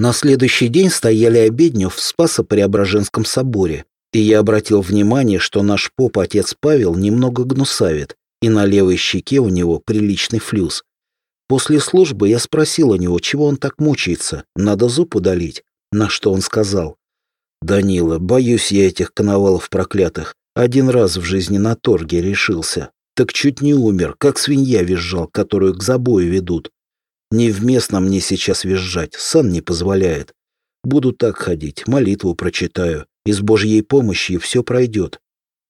На следующий день стояли обедню в Спасо-Преображенском соборе, и я обратил внимание, что наш поп отец Павел немного гнусавит, и на левой щеке у него приличный флюс. После службы я спросил у него, чего он так мучается, надо зуб удалить, на что он сказал. «Данила, боюсь я этих коновалов проклятых. Один раз в жизни на торге решился. Так чуть не умер, как свинья визжал, которую к забою ведут. Невместно мне сейчас визжать, сан не позволяет. Буду так ходить, молитву прочитаю, и с Божьей помощью все пройдет.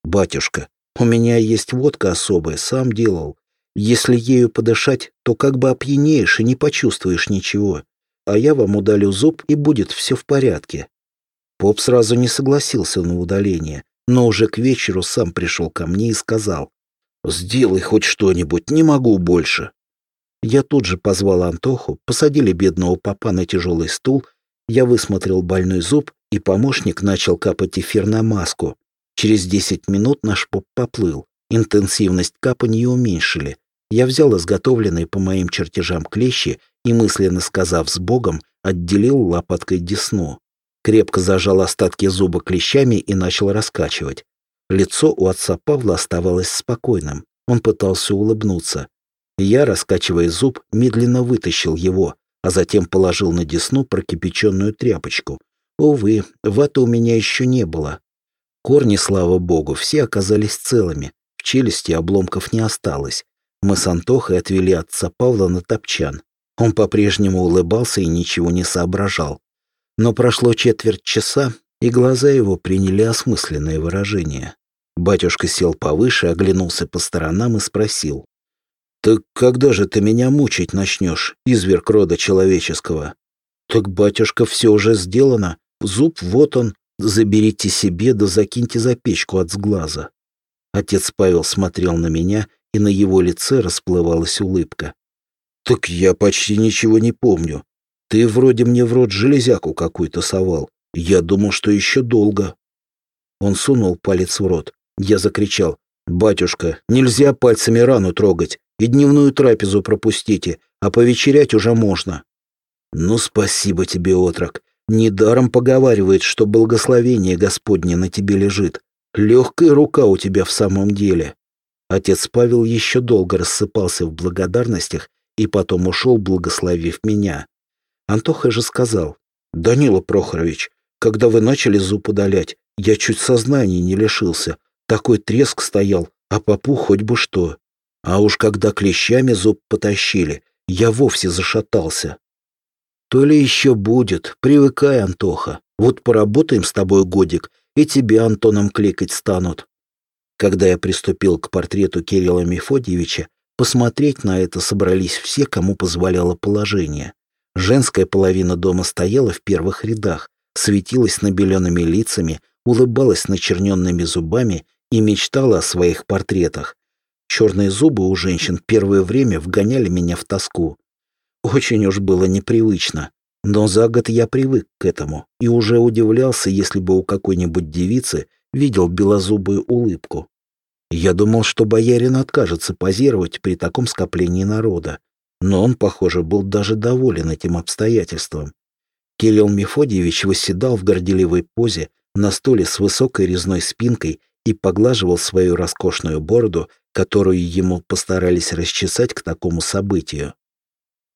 Батюшка, у меня есть водка особая, сам делал. Если ею подышать, то как бы опьянеешь и не почувствуешь ничего. А я вам удалю зуб, и будет все в порядке. Поп сразу не согласился на удаление, но уже к вечеру сам пришел ко мне и сказал, «Сделай хоть что-нибудь, не могу больше». Я тут же позвал Антоху, посадили бедного папа на тяжелый стул, я высмотрел больной зуб, и помощник начал капать эфир на маску. Через десять минут наш поп поплыл. Интенсивность капания уменьшили. Я взял изготовленные по моим чертежам клещи и, мысленно сказав с Богом, отделил лопаткой десну. Крепко зажал остатки зуба клещами и начал раскачивать. Лицо у отца Павла оставалось спокойным. Он пытался улыбнуться. Я, раскачивая зуб, медленно вытащил его, а затем положил на десну прокипяченную тряпочку. Увы, ваты у меня еще не было. Корни, слава богу, все оказались целыми. В челюсти обломков не осталось. Мы с Антохой отвели отца Павла на топчан. Он по-прежнему улыбался и ничего не соображал. Но прошло четверть часа, и глаза его приняли осмысленное выражение. Батюшка сел повыше, оглянулся по сторонам и спросил. «Так когда же ты меня мучить начнешь, изверг рода человеческого?» «Так, батюшка, все уже сделано. Зуб вот он. Заберите себе да закиньте за печку от сглаза». Отец Павел смотрел на меня, и на его лице расплывалась улыбка. «Так я почти ничего не помню. Ты вроде мне в рот железяку какую-то совал. Я думал, что еще долго». Он сунул палец в рот. Я закричал. «Батюшка, нельзя пальцами рану трогать и дневную трапезу пропустите, а повечерять уже можно». «Ну, спасибо тебе, отрок. Недаром поговаривает, что благословение Господне на тебе лежит. Легкая рука у тебя в самом деле». Отец Павел еще долго рассыпался в благодарностях и потом ушел, благословив меня. Антоха же сказал, «Данила Прохорович, когда вы начали зуб удалять, я чуть сознания не лишился. Такой треск стоял, а попу хоть бы что. А уж когда клещами зуб потащили, я вовсе зашатался. То ли еще будет, привыкай, Антоха. Вот поработаем с тобой годик, и тебе Антоном кликать станут. Когда я приступил к портрету Кирилла Мефодьевича, посмотреть на это собрались все, кому позволяло положение. Женская половина дома стояла в первых рядах, светилась набеленными лицами, улыбалась начерненными зубами и мечтала о своих портретах. Черные зубы у женщин первое время вгоняли меня в тоску. Очень уж было непривычно, но за год я привык к этому и уже удивлялся, если бы у какой-нибудь девицы видел белозубую улыбку. Я думал, что боярин откажется позировать при таком скоплении народа, но он, похоже, был даже доволен этим обстоятельством. Кирилл Мефодьевич восседал в горделивой позе на стуле с высокой резной спинкой и поглаживал свою роскошную бороду, которую ему постарались расчесать к такому событию.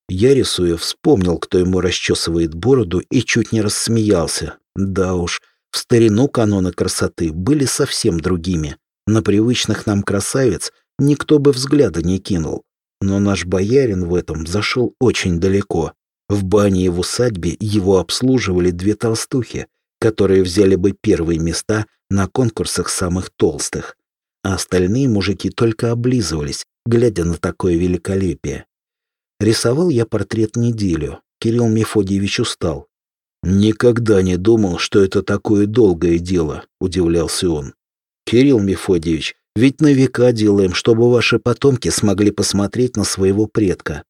Я, рисуя, вспомнил, кто ему расчесывает бороду, и чуть не рассмеялся. Да уж, в старину каноны красоты были совсем другими. На привычных нам красавиц никто бы взгляда не кинул. Но наш боярин в этом зашел очень далеко. В бане и в усадьбе его обслуживали две толстухи, которые взяли бы первые места на конкурсах самых толстых, а остальные мужики только облизывались, глядя на такое великолепие. Рисовал я портрет неделю. Кирилл Мефодьевич устал. «Никогда не думал, что это такое долгое дело», — удивлялся он. «Кирилл Мефодьевич, ведь на века делаем, чтобы ваши потомки смогли посмотреть на своего предка».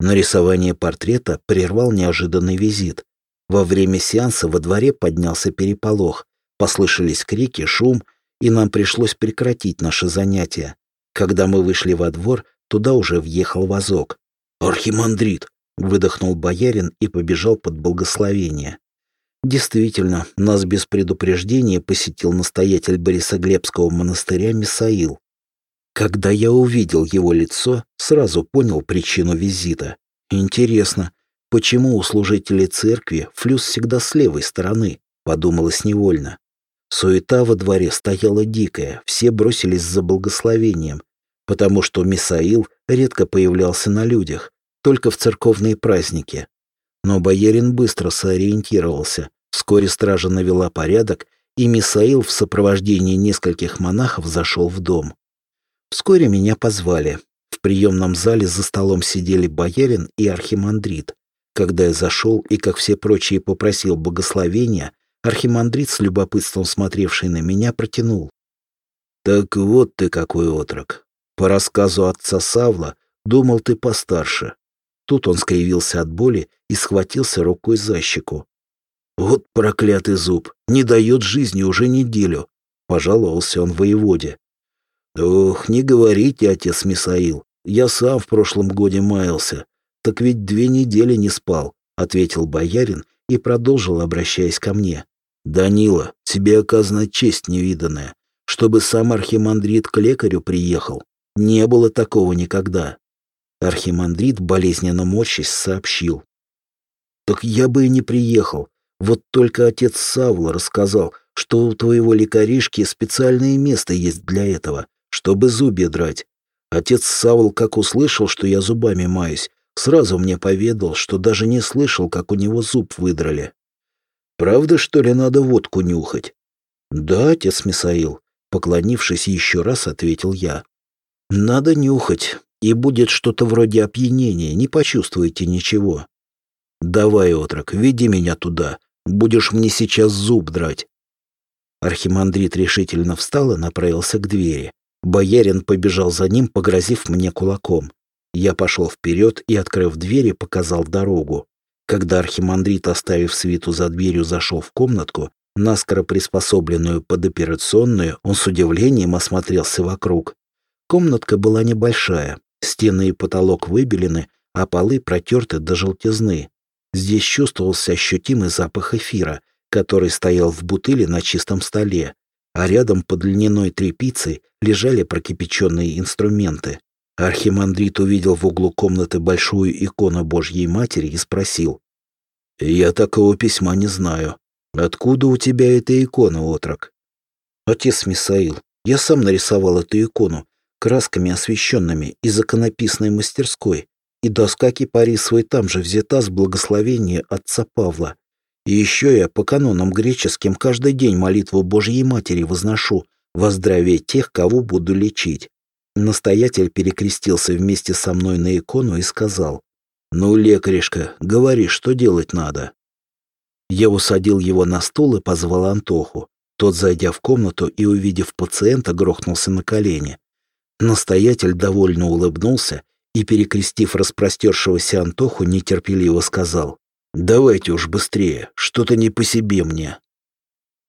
Нарисование портрета прервал неожиданный визит. Во время сеанса во дворе поднялся переполох. Послышались крики, шум, и нам пришлось прекратить наше занятие. Когда мы вышли во двор, туда уже въехал вазок. «Архимандрит, выдохнул боярин и побежал под благословение. Действительно, нас без предупреждения посетил настоятель Борисоглебского монастыря Мисаил. Когда я увидел его лицо, сразу понял причину визита. Интересно, почему у служителей церкви флюс всегда с левой стороны, подумалось невольно. Суета во дворе стояла дикая, все бросились за благословением, потому что Мисаил редко появлялся на людях, только в церковные праздники. Но боярин быстро сориентировался. Вскоре стража навела порядок, и Мисаил в сопровождении нескольких монахов зашел в дом. Вскоре меня позвали. В приемном зале за столом сидели боярин и архимандрит. Когда я зашел и, как все прочие, попросил благословения, архимандрит с любопытством смотревший на меня протянул. «Так вот ты какой отрок. По рассказу отца Савла, думал ты постарше. Тут он скривился от боли и схватился рукой за щеку. «Вот проклятый зуб! Не дает жизни уже неделю!» — пожаловался он воеводе. «Ох, не говорите, отец Мисаил, я сам в прошлом годе маялся. Так ведь две недели не спал», — ответил боярин и продолжил, обращаясь ко мне. «Данила, тебе оказана честь невиданная, чтобы сам архимандрит к лекарю приехал. Не было такого никогда. Архимандрит, болезненно морщись, сообщил. «Так я бы и не приехал. Вот только отец Савла рассказал, что у твоего лекаришки специальное место есть для этого, чтобы зубья драть. Отец Савл, как услышал, что я зубами маюсь, сразу мне поведал, что даже не слышал, как у него зуб выдрали. Правда, что ли, надо водку нюхать? Да, отец Мисаил, поклонившись еще раз, ответил я. Надо нюхать, и будет что-то вроде опьянения, не почувствуете ничего. Давай, отрок, веди меня туда, будешь мне сейчас зуб драть. Архимандрит решительно встал и направился к двери. Боярин побежал за ним, погрозив мне кулаком. Я пошел вперед и, открыв двери, показал дорогу. Когда архимандрит, оставив свиту за дверью, зашел в комнатку, наскоро приспособленную под операционную, он с удивлением осмотрелся вокруг. Комнатка была небольшая, Стены и потолок выбелены, а полы протерты до желтизны. Здесь чувствовался ощутимый запах эфира, который стоял в бутыле на чистом столе, а рядом под льняной тряпицей лежали прокипяченные инструменты. Архимандрит увидел в углу комнаты большую икону Божьей Матери и спросил. «Я такого письма не знаю. Откуда у тебя эта икона, отрок?» «Отец Мисаил, я сам нарисовал эту икону, красками освещенными из законописной мастерской, и доска кипарисовой там же взята с благословения отца Павла. И еще я по канонам греческим каждый день молитву Божьей Матери возношу во здравие тех, кого буду лечить. Настоятель перекрестился вместе со мной на икону и сказал, «Ну, лекаришка, говори, что делать надо». Я усадил его на стул и позвал Антоху. Тот, зайдя в комнату и увидев пациента, грохнулся на колени. Настоятель довольно улыбнулся и, перекрестив распростершегося Антоху, нетерпеливо сказал, «Давайте уж быстрее, что-то не по себе мне».